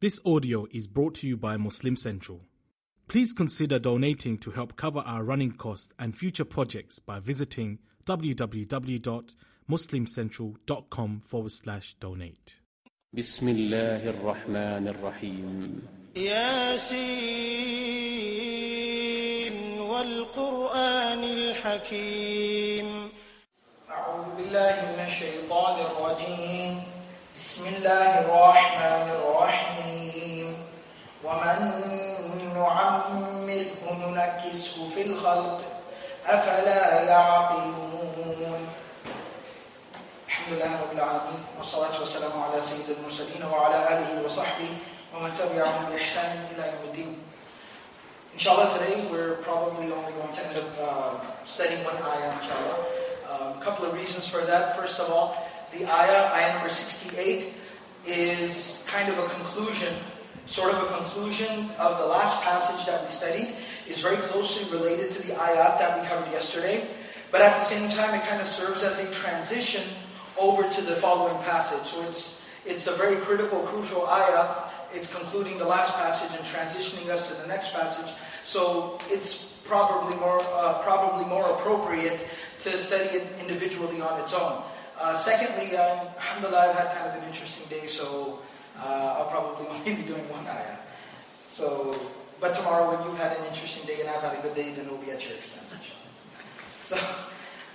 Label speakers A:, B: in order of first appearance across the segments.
A: This audio is brought to you by Muslim Central. Please consider donating to help cover our running costs and future projects by visiting www.muslimcentral.com forward slash donate.
B: بسم الله الرحمن الرحيم
C: ياسين والقرآن الحكيم
D: أعوذ بالله من الشيطان الرجيم بسم الله الرحمن الرحيم ومن نعمره ننكسه في الخلق أفلا يعقلون الحمد لله رب العالمين والصلاة والسلام على سيد المرسلين وعلى آله وصحبه ومن تبعهم بإحسان إلى يوم الدين Inshallah, today we're probably only going to end up uh, studying one ayah, inshallah. Um, a couple of reasons for that. First of all, the ayah, ayah number 68, is kind of a conclusion, sort of a conclusion of the last passage that we studied. is very closely related to the ayat that we covered yesterday. But at the same time, it kind of serves as a transition over to the following passage. So it's, it's a very critical, crucial ayah. It's concluding the last passage and transitioning us to the next passage. So it's probably more, uh, probably more appropriate to study it individually on its own. Uh, secondly, um, alhamdulillah, I've had kind of an interesting day, so uh, I'll probably only be doing one ayah. So, but tomorrow when you've had an interesting day and I've had a good day, then it'll be at your expense, inshallah. So,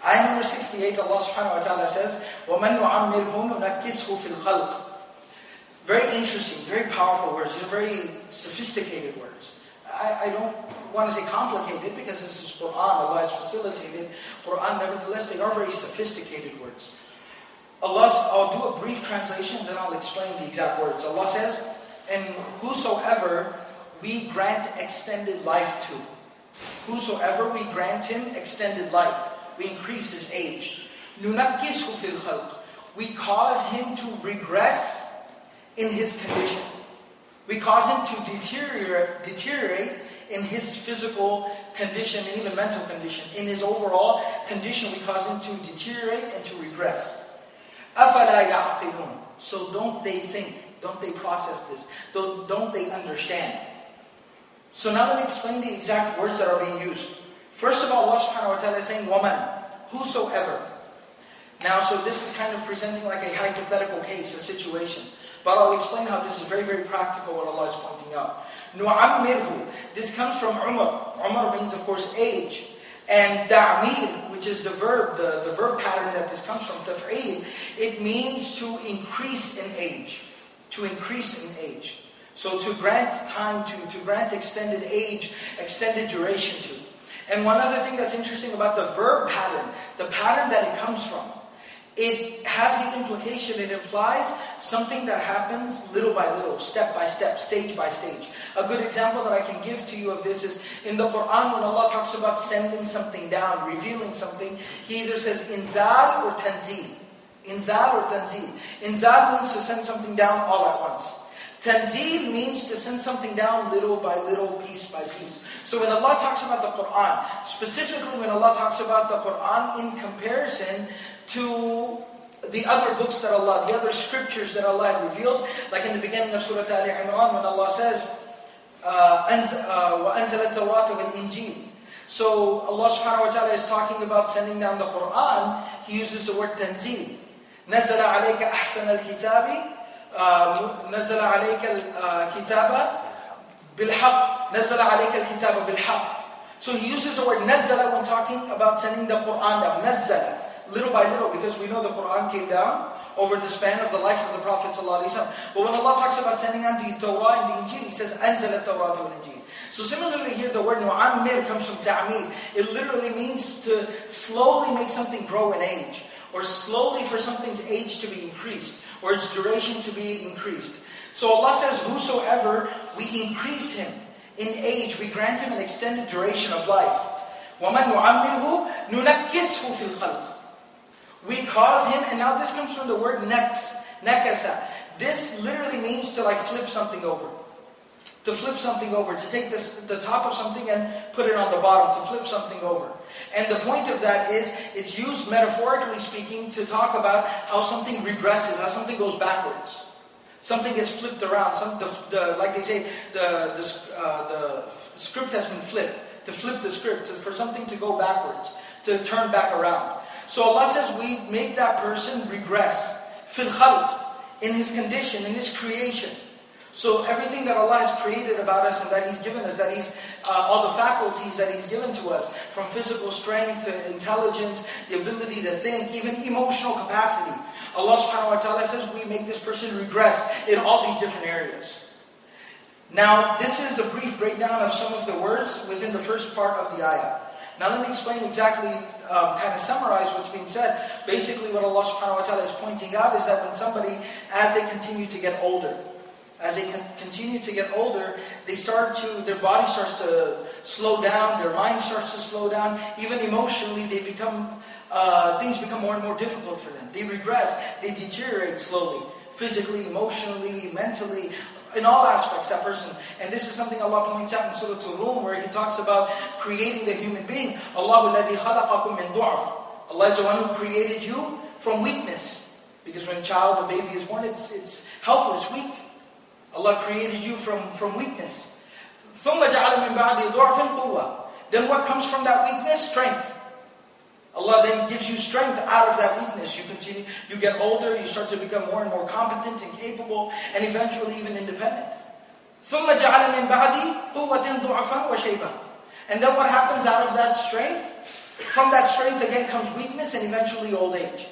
D: ayah number 68, Allah subhanahu wa ta'ala says, وَمَنْ نُعَمِّرْهُ نُنَكِّسْهُ فِي الْخَلْقِ Very interesting, very powerful words. These are very sophisticated words. I, I don't want to say complicated because this is Quran, Allah has facilitated Quran. Nevertheless, they are very sophisticated words. Allah, I'll do a brief translation and then I'll explain the exact words. Allah says, and whosoever we grant extended life to, whosoever we grant him extended life, we increase his age. نُنَكِّسْهُ فِي الْخَلْقِ We cause him to regress in his condition. We cause him to deteriorate, deteriorate in his physical condition and even mental condition. In his overall condition, we cause him to deteriorate and to regress. So don't they think, don't they process this, don't, don't they understand? So now let me explain the exact words that are being used. First of all, Allah subhanahu wa ta'ala is saying, wa man, whosoever. Now, so this is kind of presenting like a hypothetical case, a situation. But I'll explain how this is very, very practical what Allah is pointing out. Nu'ammirhu. This comes from Umar. Umar means, of course, age. And ta'mir which is the verb, the, the verb pattern that this comes from, taf'il, it means to increase in age. To increase in age. So to grant time to, to grant extended age, extended duration to. And one other thing that's interesting about the verb pattern, the pattern that it comes from, it has the implication, it implies something that happens little by little, step by step, stage by stage. A good example that I can give to you of this is in the Quran when Allah talks about sending something down, revealing something, He either says inzal or tanzil. Inzal or tanzil. Inzal means to send something down all at once. Tanzil means to send something down little by little, piece by piece. So when Allah talks about the Quran, specifically when Allah talks about the Quran in comparison to the other books that Allah, the other scriptures that Allah had revealed, like in the beginning of Surah Al Imran when Allah says, وَأَنزَلَ التَّوْرَاةَ وَالْإِنْجِيلَ So Allah subhanahu wa ta'ala is talking about sending down the Quran, He uses the word tanzil. نَزَلَ عَلَيْكَ أَحْسَنَ الْكِتَابِ نزل عليك الكتاب بالحق نزل عليك الكتاب بالحق So he uses the word نزل when talking about sending the Quran down. نزل, little by little, because we know the Quran came down over the span of the life of the Prophet ﷺ. But when Allah talks about sending down the Torah and the Injil, He says أنزل التوراة والإنجيل. So similarly here, the word nu'ammir comes from ta'mir. It literally means to slowly make something grow in age, or slowly for something's age to be increased or its duration to be increased. So Allah says, Whosoever we increase him in age, we grant him an extended duration of life. وَمَنْ نُعَمِّرْهُ نُنَكِّسْهُ فِي الْخَلْقِ We cause him, and now this comes from the word naks, nakasa. This literally means to like flip something over. To flip something over, to take this, the top of something and put it on the bottom, to flip something over. And the point of that is, it's used metaphorically speaking to talk about how something regresses, how something goes backwards. Something gets flipped around. Some, the, the, like they say, the, the, uh, the script has been flipped. To flip the script, to, for something to go backwards, to turn back around. So Allah says we make that person regress. Fil in his condition, in his creation. So everything that Allah has created about us and that He's given us, that He's uh, all the faculties that He's given to us, from physical strength to intelligence, the ability to think, even emotional capacity. Allah subhanahu wa ta'ala says we make this person regress in all these different areas. Now, this is a brief breakdown of some of the words within the first part of the ayah. Now let me explain exactly, um, kind of summarize what's being said. Basically what Allah subhanahu wa ta'ala is pointing out is that when somebody, as they continue to get older, as they continue to get older, they start to, their body starts to slow down, their mind starts to slow down, even emotionally they become, uh, things become more and more difficult for them. They regress, they deteriorate slowly, physically, emotionally, mentally, in all aspects, that person. And this is something Allah points out in Surah Al-Rum where He talks about creating the human being. Allah Allah is the one who created you from weakness. Because when a child, a baby is born, it's, it's helpless, weak. Allah created you from, from weakness. ثُمَّ جَعَلَ مِن بَعْدِ ضُعْفٍ قُوَّةٍ Then what comes from that weakness? Strength. Allah then gives you strength out of that weakness. You continue, you get older, you start to become more and more competent and capable, and eventually even independent. ثُمَّ جَعَلَ مِن بَعْدِ قُوَّةٍ ضُعَفًا وَشَيْبًا And then what happens out of that strength? From that strength again comes weakness and eventually old age.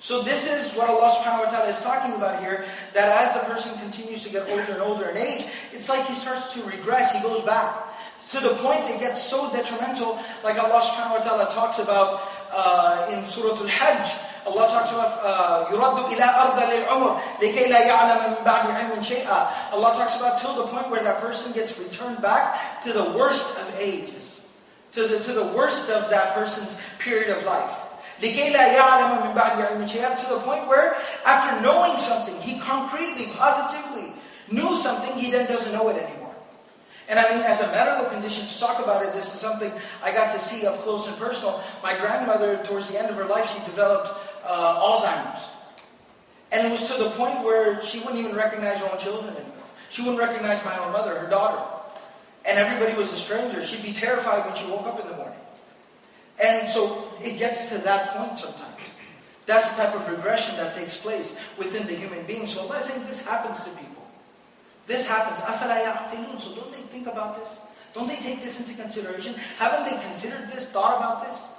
D: So this is what Allah subhanahu wa ta'ala is talking about here, that as the person continues to get older and older in age, it's like he starts to regress, he goes back. To the point it gets so detrimental, like Allah subhanahu wa ta'ala talks about uh, in Surah Al-Hajj, Allah talks about يُرَدُّ إِلَىٰ أَرْضَ لِلْعُمُرِ لِكَيْ لَا يَعْلَمَ مِن بَعْدِ عِلْمٍ شَيْئًا Allah talks about till the point where that person gets returned back to the worst of ages, to the, to the worst of that person's period of life. لِكَيْ لَا يَعْلَمَ مِنْ بَعْدِ عِلْمٍ شَيْئًا To the point where, after knowing something, he concretely, positively knew something, he then doesn't know it anymore. And I mean, as a medical condition, to talk about it, this is something I got to see up close and personal. My grandmother, towards the end of her life, she developed uh, Alzheimer's. And it was to the point where she wouldn't even recognize her own children anymore. She wouldn't recognize my own mother, her daughter. And everybody was a stranger. She'd be terrified when she woke up in the morning. And so it gets to that point sometimes. That's the type of regression that takes place within the human being. So Allah is saying this happens to people. This happens. So don't they think about this? Don't they take this into consideration? Haven't they considered this, thought about this?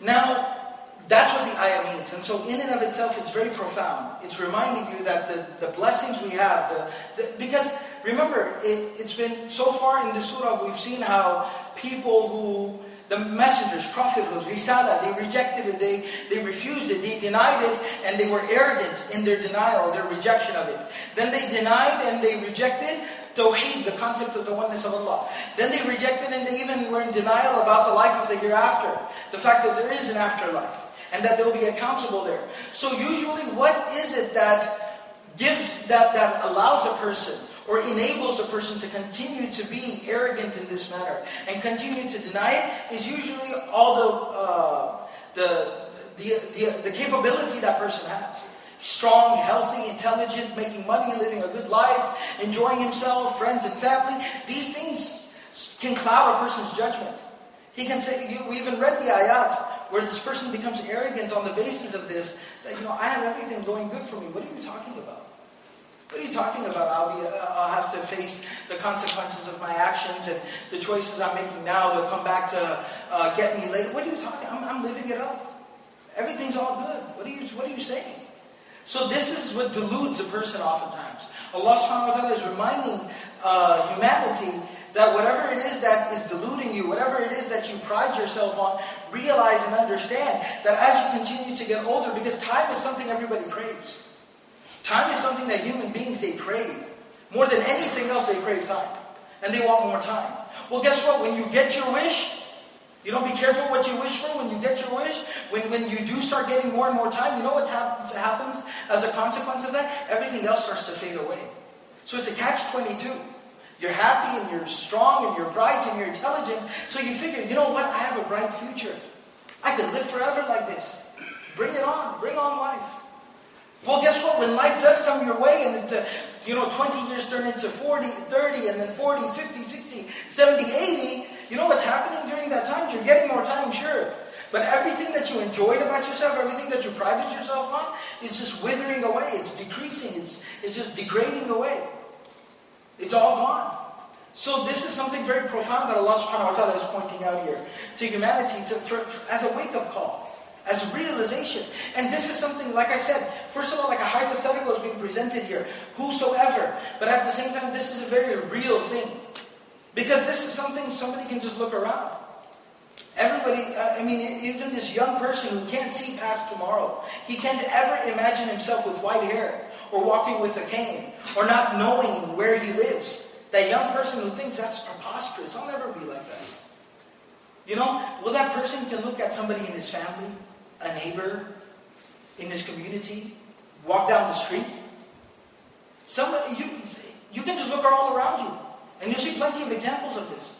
D: Now, that's what the ayah means. And so in and of itself, it's very profound. It's reminding you that the, the blessings we have, the, the, because remember, it, it's been so far in the surah, we've seen how people who the messengers, prophethood, risala, they rejected it, they, they refused it, they denied it, and they were arrogant in their denial, their rejection of it. Then they denied and they rejected Tawheed, the concept of the oneness of Allah. Then they rejected and they even were in denial about the life of the hereafter. The fact that there is an afterlife and that they will be accountable there. So usually what is it that gives, that, that allows a person or enables a person to continue to be arrogant in this manner and continue to deny it is usually all the, uh, the, the, the, the capability that person has. Strong, healthy, intelligent, making money, living a good life, enjoying himself, friends and family. These things can cloud a person's judgment. He can say, we even read the ayat where this person becomes arrogant on the basis of this, that, you know, I have everything going good for me. What are you talking about? What are you talking about? I'll, be, uh, I'll have to face the consequences of my actions and the choices I'm making now. They'll come back to uh, get me later. What are you talking? I'm, I'm living it up. Everything's all good. What are you, what are you saying? So this is what deludes a person oftentimes. Allah subhanahu wa ta'ala is reminding uh, humanity that whatever it is that is deluding you, whatever it is that you pride yourself on, realize and understand that as you continue to get older, because time is something everybody craves. Time is something that human beings, they crave. More than anything else, they crave time. And they want more time. Well, guess what? When you get your wish, you don't be careful what you wish for when you get your wish. When, when you do start getting more and more time, you know what happens, happens as a consequence of that? Everything else starts to fade away. So it's a catch-22. You're happy and you're strong and you're bright and you're intelligent. So you figure, you know what? I have a bright future. I could live forever like this. Bring it on. Bring on life. Well, guess what? When life does come your way and uh, you know, 20 years turn into 40, 30, and then 40, 50, 60, 70, 80, you know what's happening during that time? You're getting more time, sure. But everything that you enjoyed about yourself, everything that you prided yourself on, is just withering away. It's decreasing. It's, it's just degrading away. It's all gone. So this is something very profound that Allah subhanahu wa ta'ala is pointing out here to humanity to, for, for, as a wake-up call as a realization. And this is something, like I said, first of all, like a hypothetical is being presented here. Whosoever. But at the same time, this is a very real thing. Because this is something somebody can just look around. Everybody, uh, I mean, even this young person who can't see past tomorrow, he can't ever imagine himself with white hair, or walking with a cane, or not knowing where he lives. That young person who thinks that's preposterous, I'll never be like that. You know, well, that person can look at somebody in his family a neighbor in his community, walk down the street. Some, you, you can just look all around you, and you'll see plenty of examples of this.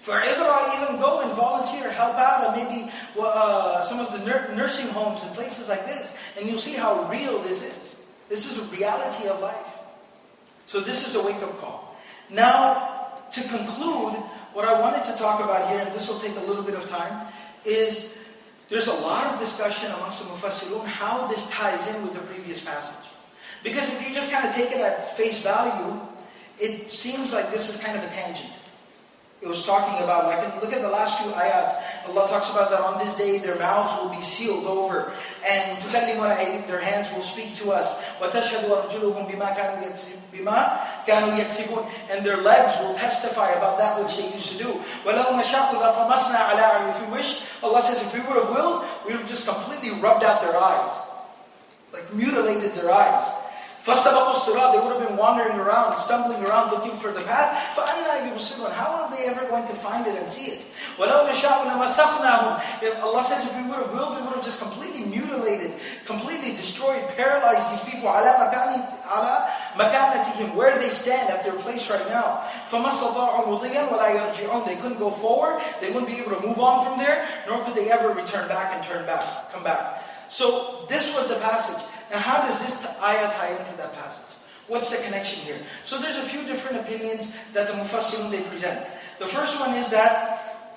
D: For Ibrah, even go and volunteer, help out at maybe uh, some of the nur- nursing homes and places like this, and you'll see how real this is. This is a reality of life. So this is a wake-up call. Now, to conclude, what I wanted to talk about here, and this will take a little bit of time, is there's a lot of discussion amongst the Mufassirun how this ties in with the previous passage. Because if you just kind of take it at face value, it seems like this is kind of a tangent. It was talking about, like, look at the last few ayat. Allah talks about that on this day their mouths will be sealed over. And their hands will speak to us. And their legs will testify about that which they used to do. If we wish, Allah says, if we would have willed, we would have just completely rubbed out their eyes. Like mutilated their eyes. فَاسْتَبَقُوا الصِّرَاطِ They would have been wandering around, stumbling around, looking for the path. فَأَنَّا يُبْصِرُونَ How are they ever going to find it and see it? وَلَوْ نَشَاءُ لَمَسَخْنَاهُمْ If Allah says if we would have willed, we would have just completely mutilated, completely destroyed, paralyzed these people عَلَى مَكَانَتِهِمْ Where they stand at their place right now. فَمَا اسْتَطَاعُوا مُضِيًّا وَلَا يَرْجِعُونَ They couldn't go forward, they wouldn't be able to move on from there, nor could they ever return back and turn back, come back. So this was the passage. Now how does this ayah tie into that passage? What's the connection here? So there's a few different opinions that the Mufassirun they present. The first one is that,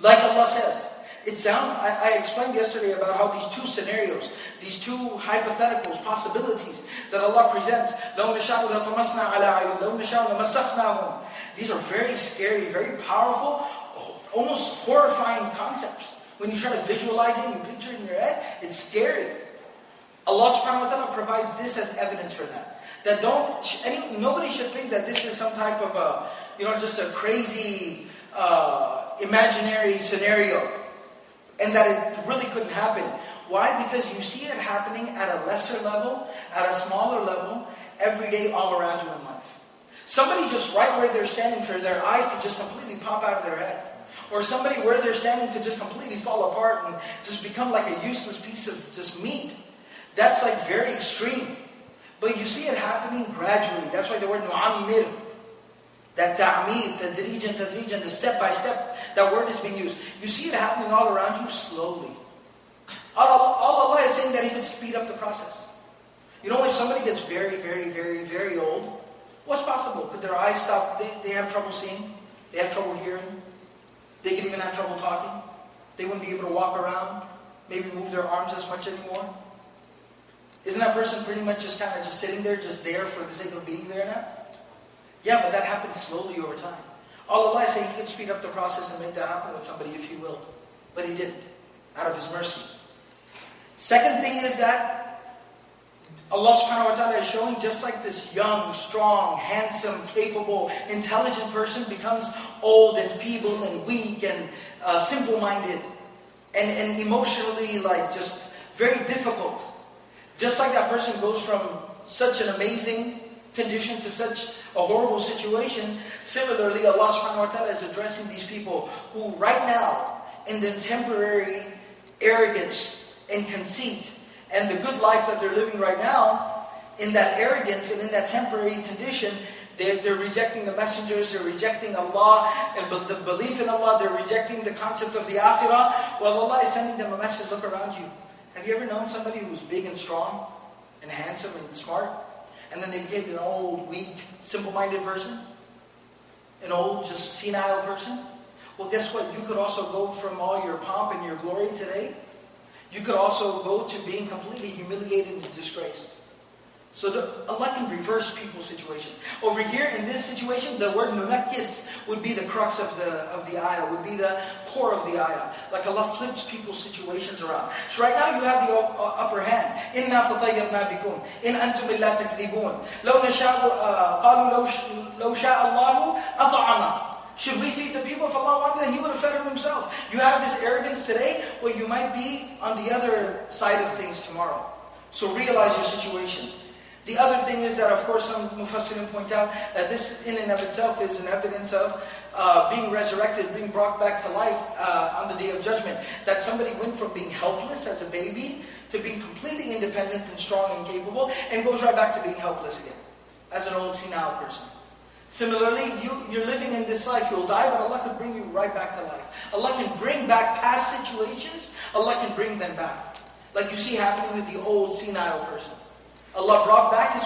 D: like Allah says, it sound, I, I, explained yesterday about how these two scenarios, these two hypotheticals, possibilities that Allah presents, These are very scary, very powerful, almost horrifying concepts. When you try to visualize it you picture it in your head, it's scary. Allah subhanahu wa ta'ala provides this as evidence for that. That don't, any, nobody should think that this is some type of a, you know, just a crazy, uh, imaginary scenario. And that it really couldn't happen. Why? Because you see it happening at a lesser level, at a smaller level, every day all around you in life. Somebody just right where they're standing for their eyes to just completely pop out of their head. Or somebody where they're standing to just completely fall apart and just become like a useless piece of just meat. That's like very extreme. But you see it happening gradually. That's why the word nu'ammir, that ta'mir, tadrijan, tadrijan, the step by step, that word is being used. You see it happening all around you slowly. All, all Allah is saying that He can speed up the process. You know, if somebody gets very, very, very, very old, what's possible? Could their eyes stop? They, they have trouble seeing? They have trouble hearing? They could even have trouble talking? They wouldn't be able to walk around? Maybe move their arms as much anymore? Isn't that person pretty much just kind of just sitting there, just there for the sake of being there now? Yeah, but that happens slowly over time. All Allah say He can speed up the process and make that happen with somebody if He will. But He didn't, out of His mercy. Second thing is that Allah subhanahu wa ta'ala is showing just like this young, strong, handsome, capable, intelligent person becomes old and feeble and weak and uh, simple-minded and, and emotionally like just very difficult. Just like that person goes from such an amazing condition to such a horrible situation, similarly, Allah subhanahu wa ta'ala is addressing these people who right now, in the temporary arrogance and conceit and the good life that they're living right now, in that arrogance and in that temporary condition, they're, they're rejecting the messengers, they're rejecting Allah, and the belief in Allah, they're rejecting the concept of the akhirah. Well, Allah is sending them a message, look around you. Have you ever known somebody who was big and strong? and handsome and smart, and then they became an old, weak, simple-minded person, an old, just senile person. Well, guess what? You could also go from all your pomp and your glory today. You could also go to being completely humiliated and disgraced. So the, Allah can reverse people's situations. Over here in this situation, the word nunakis would be the crux of the of the ayah, would be the core of the ayah. Like Allah flips people's situations around. So right now you have the uh, upper hand. إِنَّا تَطَيَّرْنَا بِكُمْ إِنْ أَنْتُمْ إِلَّا تَكْذِبُونَ لَوْ نَشَاءُ قَالُوا لَوْ, لو شَاءَ اللَّهُ أَطَعَنَا should we feed the people? If Allah wanted, then He would have fed them Himself. You have this arrogance today, well, you might be on the other side of things tomorrow. So realize your situation. The other thing is that, of course, some Mufassirin point out that this in and of itself is an evidence of uh, being resurrected, being brought back to life uh, on the day of judgment. That somebody went from being helpless as a baby to being completely independent and strong and capable, and goes right back to being helpless again, as an old senile person. Similarly, you, you're living in this life, you'll die, but Allah can bring you right back to life. Allah can bring back past situations, Allah can bring them back. Like you see happening with the old senile person. Allah brought back his.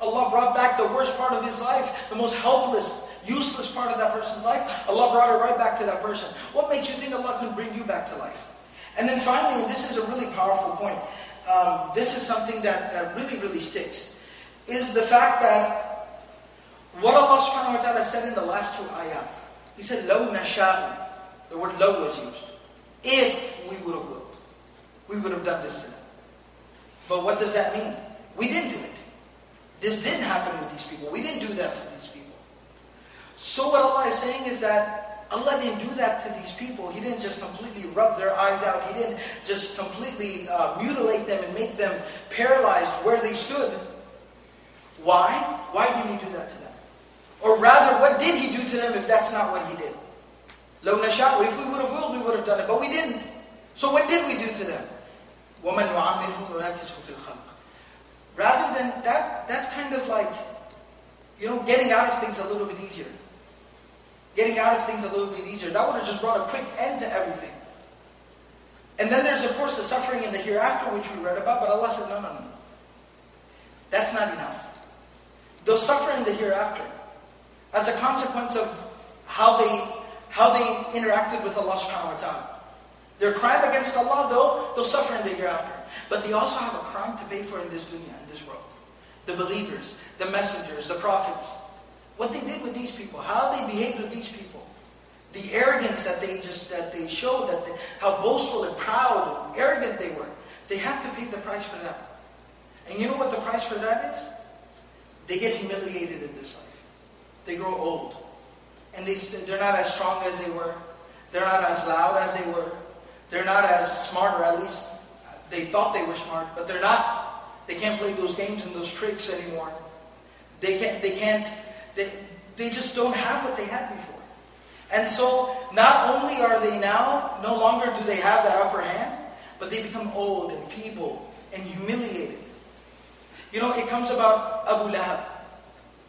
D: Allah brought back the worst part of his life, the most helpless, useless part of that person's life. Allah brought it right back to that person. What makes you think Allah can bring you back to life? And then finally, and this is a really powerful point, um, this is something that, that really, really sticks, is the fact that what Allah subhanahu wa ta'ala said in the last two ayat, He said, Lo nasha'u. The word lo was used. If we would have willed, we would have done this to them. But what does that mean? We didn't do it. This didn't happen with these people. We didn't do that to these people. So what Allah is saying is that Allah didn't do that to these people. He didn't just completely rub their eyes out. He didn't just completely uh, mutilate them and make them paralyzed where they stood. Why? Why did He do that to them? Or rather, what did He do to them if that's not what He did? لو نشاء, if we would have willed, we would have done it, but we didn't. So what did we do to them? وَمَنْ يُعَمِّرْهُ نُنَكِّسْهُ فِي الْخَلْقِ Rather than that, that's kind of like, you know, getting out of things a little bit easier. Getting out of things a little bit easier. That would have just brought a quick end to everything. And then there's, of course, the suffering in the hereafter, which we read about, but Allah says, no, no, no. That's not enough. They'll suffer in the hereafter as a consequence of how they, how they interacted with Allah subhanahu wa ta'ala. Their crime against Allah, though, they'll suffer in the hereafter. But they also have a crime to pay for in this dunya, in this world. The believers, the messengers, the prophets. What they did with these people, how they behaved with these people. The arrogance that they just that they showed, that they, how boastful and proud and arrogant they were. They have to pay the price for that. And you know what the price for that is? They get humiliated in this life. They grow old. And they, they're not as strong as they were. They're not as loud as they were. They're not as smart, or at least uh, they thought they were smart, but they're not. They can't play those games and those tricks anymore. They can't, they can't, they, they just don't have what they had before. And so, not only are they now, no longer do they have that upper hand, but they become old and feeble and humiliated. You know, it comes about Abu Lahab.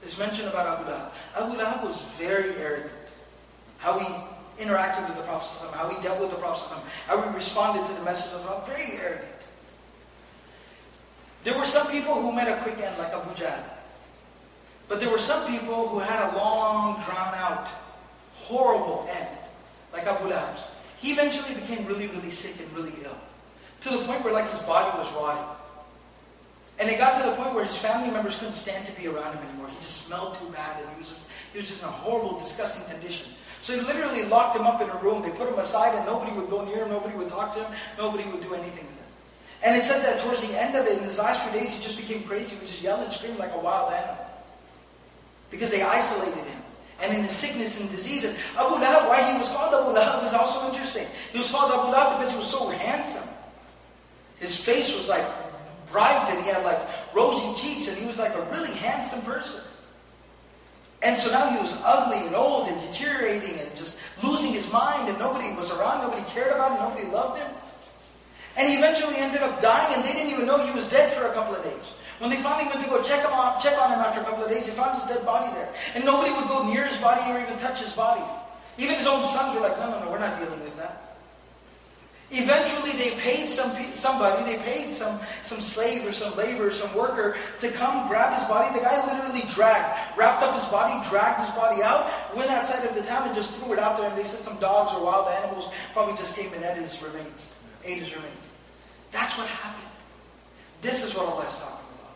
D: It's mentioned about Abu Lahab. Abu Lahab was very arrogant. How he interacted with the Prophet, how he dealt with the Prophet, how he responded to the message of Allah. Very arrogant. There were some people who met a quick end, like Abu Jahl. But there were some people who had a long, drawn out, horrible end, like Abu Lahab. He eventually became really, really sick and really ill. To the point where like his body was rotting. And it got to the point where his family members couldn't stand to be around him anymore. He just smelled too bad and he was just, he was just in a horrible, disgusting condition. So they literally locked him up in a room. They put him aside and nobody would go near him. Nobody would talk to him. Nobody would do anything with him. And it said that towards the end of it, in his last few days, he just became crazy. He would just yell and scream like a wild animal. Because they isolated him. And in his sickness and disease. And Abu Lahab, why he was called Abu Lahab is also interesting. He was called Abu Lahab because he was so handsome. His face was like bright and he had like rosy cheeks and he was like a really handsome person. And so now he was ugly and old and deteriorating and just losing his mind and nobody was around, nobody cared about him, nobody loved him. And he eventually ended up dying and they didn't even know he was dead for a couple of days. When they finally went to go check him on, check on him after a couple of days, they found his dead body there. And nobody would go near his body or even touch his body. Even his own sons were like, no, no, no, we're not dealing with that. Eventually, they paid some somebody, they paid some, some slave or some laborer, some worker to come grab his body. The guy literally dragged, wrapped up his body, dragged his body out, went outside of the town and just threw it out there. And they said some dogs or wild animals probably just came and ate his remains, ate his remains. That's what happened. This is what Allah is talking about.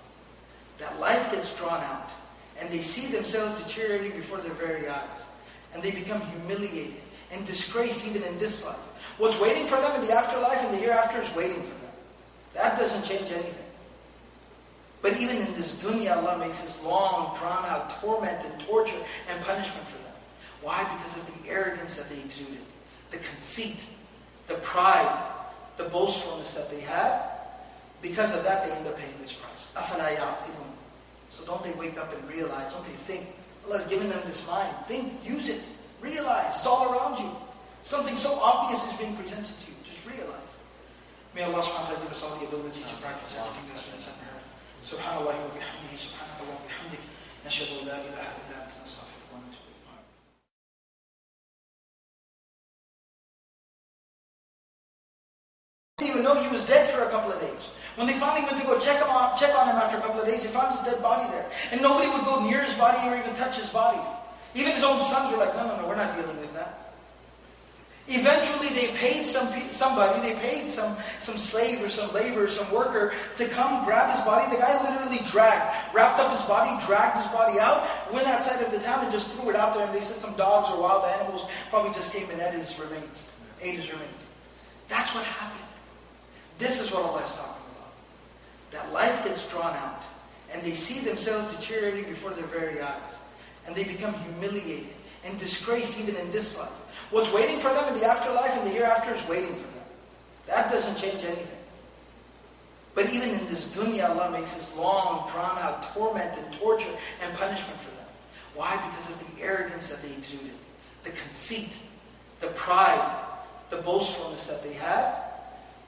D: That life gets drawn out, and they see themselves deteriorating before their very eyes, and they become humiliated and disgraced even in this life. What's waiting for them in the afterlife and the hereafter is waiting for them. That doesn't change anything. But even in this dunya, Allah makes this long, drawn out torment and torture and punishment for them. Why? Because of the arrogance that they exuded, the conceit, the pride, the boastfulness that they had. Because of that, they end up paying this price. So don't they wake up and realize, don't they think, Allah's given them this mind. Think, use it, realize, it's all around you. Something so obvious is being presented to you. Just realize. May Allah subhanahu wa ta'ala give us all the ability to practice everything that's been said here. Subhanallah wa bihamdihi, subhanallah wa bihamdik. Nashadu la ilaha illa anta. Didn't know he was dead for a couple of days. When they finally went to go check, him on, check on him after a couple of days, they found his dead body there. And nobody would go near his body or even touch his body. Even his own sons were like, no, no, no, we're not dealing with that. Eventually, they paid some somebody, they paid some, some slave or some laborer, some worker to come grab his body. The guy literally dragged, wrapped up his body, dragged his body out, went outside of the town and just threw it out there. And they said some dogs or wild animals probably just came and ate his remains, ate his remains. That's what happened. This is what Allah is talking about. That life gets drawn out, and they see themselves deteriorating before their very eyes, and they become humiliated and disgraced even in this life. What's waiting for them in the afterlife and the hereafter is waiting for them. That doesn't change anything. But even in this dunya, Allah makes this long, drawn-out torment and torture and punishment for them. Why? Because of the arrogance that they exuded, the conceit, the pride, the boastfulness that they had.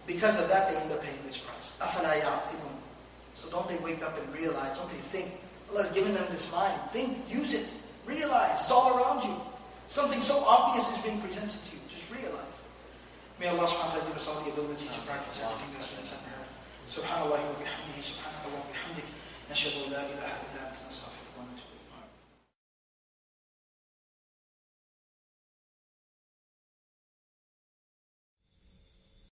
D: Because of that, they end up paying this price. Afanaya, So don't they wake up and realize, don't they think, Allah's given them this mind. Think, use it, realize, it's all around you. Something so obvious is being presented to you. Just realize. May Allah subhanahu wa ta'ala give us all the ability to practice everything that's been said and heard. سبحان الله وبحمده سبحانك اللهم وبحمدك نشهد أن لا إله إلا أنت نستغفرك ونتوب إليك